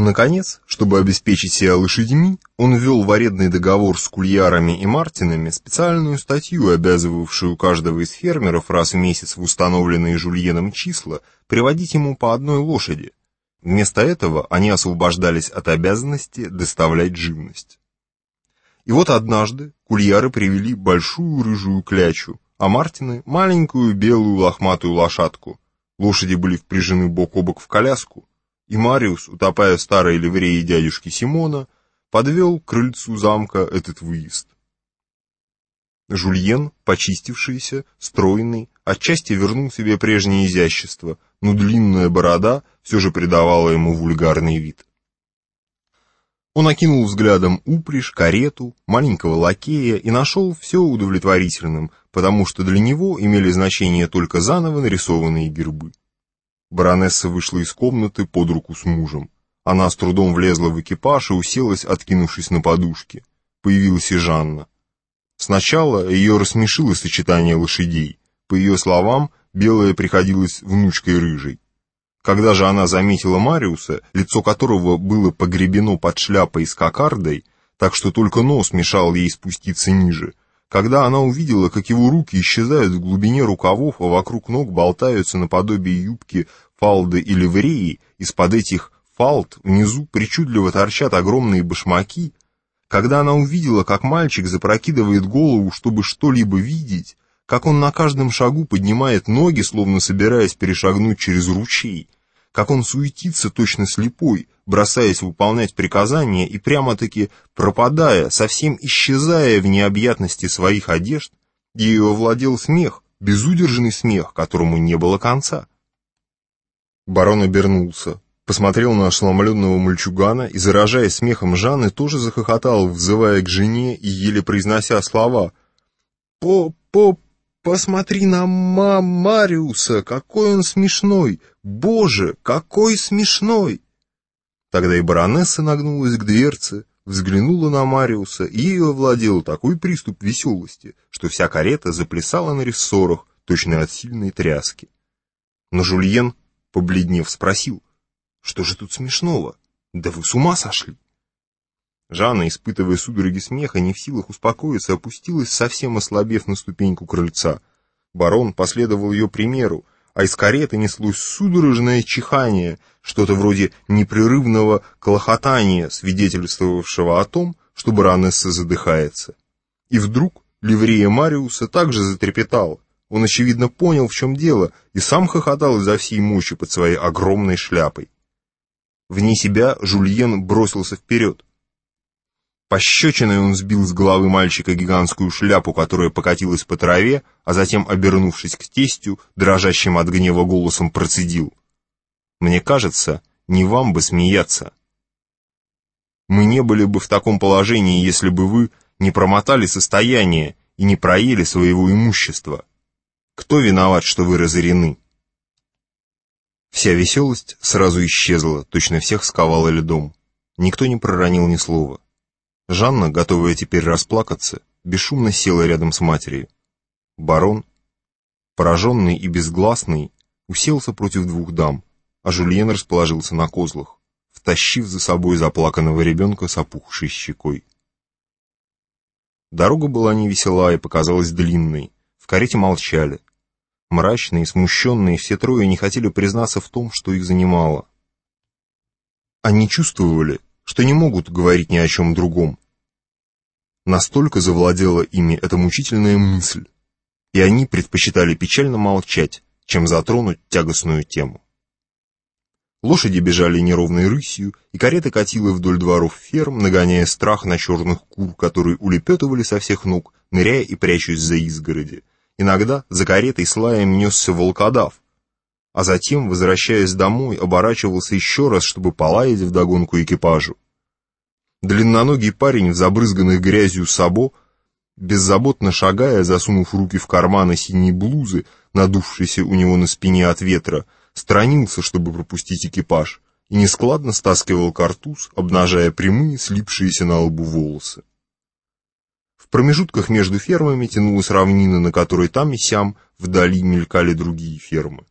Наконец, чтобы обеспечить себя лошадьми, он ввел в арендный договор с кульярами и мартинами специальную статью, обязывавшую каждого из фермеров раз в месяц в установленные жульеном числа приводить ему по одной лошади. Вместо этого они освобождались от обязанности доставлять живность. И вот однажды кульяры привели большую рыжую клячу, а мартины — маленькую белую лохматую лошадку. Лошади были впряжены бок о бок в коляску, и Мариус, утопая в старой ливреи дядюшки Симона, подвел к крыльцу замка этот выезд. Жульен, почистившийся, стройный, отчасти вернул себе прежнее изящество, но длинная борода все же придавала ему вульгарный вид. Он окинул взглядом упряжь, карету, маленького лакея и нашел все удовлетворительным, потому что для него имели значение только заново нарисованные гербы. Баронесса вышла из комнаты под руку с мужем. Она с трудом влезла в экипаж и уселась, откинувшись на подушке. Появилась и Жанна. Сначала ее рассмешило сочетание лошадей. По ее словам, белая приходилась внучкой рыжей. Когда же она заметила Мариуса, лицо которого было погребено под шляпой с кокардой, так что только нос мешал ей спуститься ниже, когда она увидела, как его руки исчезают в глубине рукавов, а вокруг ног болтаются наподобие юбки фалды или вреи, из-под этих фалд внизу причудливо торчат огромные башмаки, когда она увидела, как мальчик запрокидывает голову, чтобы что-либо видеть, как он на каждом шагу поднимает ноги, словно собираясь перешагнуть через ручей, как он суетится точно слепой, бросаясь выполнять приказания и прямо-таки пропадая, совсем исчезая в необъятности своих одежд, ее овладел смех, безудержный смех, которому не было конца. Барон обернулся, посмотрел на ошеломленного мальчугана и, заражаясь смехом Жанны, тоже захохотал, взывая к жене и еле произнося слова «По, по, посмотри на ма Мариуса, какой он смешной! Боже, какой смешной!» Тогда и баронесса нагнулась к дверце, взглянула на Мариуса, и ею овладел такой приступ веселости, что вся карета заплясала на рессорах, точно от сильной тряски. Но Жульен, побледнев, спросил, «Что же тут смешного? Да вы с ума сошли!» Жанна, испытывая судороги смеха, не в силах успокоиться, опустилась, совсем ослабев на ступеньку крыльца. Барон последовал ее примеру, а из кареты неслось судорожное чихание, что-то вроде непрерывного колохотания, свидетельствовавшего о том, что баронесса задыхается. И вдруг ливрея Мариуса также затрепетала. Он, очевидно, понял, в чем дело, и сам хохотал изо всей мощи под своей огромной шляпой. Вне себя Жульен бросился вперед. Пощечиной он сбил с головы мальчика гигантскую шляпу, которая покатилась по траве, а затем, обернувшись к тестю, дрожащим от гнева голосом процедил. «Мне кажется, не вам бы смеяться. Мы не были бы в таком положении, если бы вы не промотали состояние и не проели своего имущества. Кто виноват, что вы разорены?» Вся веселость сразу исчезла, точно всех сковала льдом. Никто не проронил ни слова. Жанна, готовая теперь расплакаться, бесшумно села рядом с матерью. Барон, пораженный и безгласный, уселся против двух дам, а Жульен расположился на козлах, втащив за собой заплаканного ребенка с опухшей щекой. Дорога была невесела и показалась длинной, в карете молчали. Мрачные, смущенные, все трое не хотели признаться в том, что их занимало. Они чувствовали, что не могут говорить ни о чем другом. Настолько завладела ими эта мучительная мысль, и они предпочитали печально молчать, чем затронуть тягостную тему. Лошади бежали неровной рысью, и карета катила вдоль дворов ферм, нагоняя страх на черных кур, которые улепетывали со всех ног, ныряя и прячась за изгороди. Иногда за каретой с лаем несся волкодав, а затем, возвращаясь домой, оборачивался еще раз, чтобы полаять вдогонку экипажу. Длинноногий парень в забрызганных грязью сабо, беззаботно шагая, засунув руки в карманы синей блузы, надувшейся у него на спине от ветра, странился, чтобы пропустить экипаж, и нескладно стаскивал картуз, обнажая прямые, слипшиеся на лбу волосы. В промежутках между фермами тянулась равнина, на которой там и сям вдали мелькали другие фермы.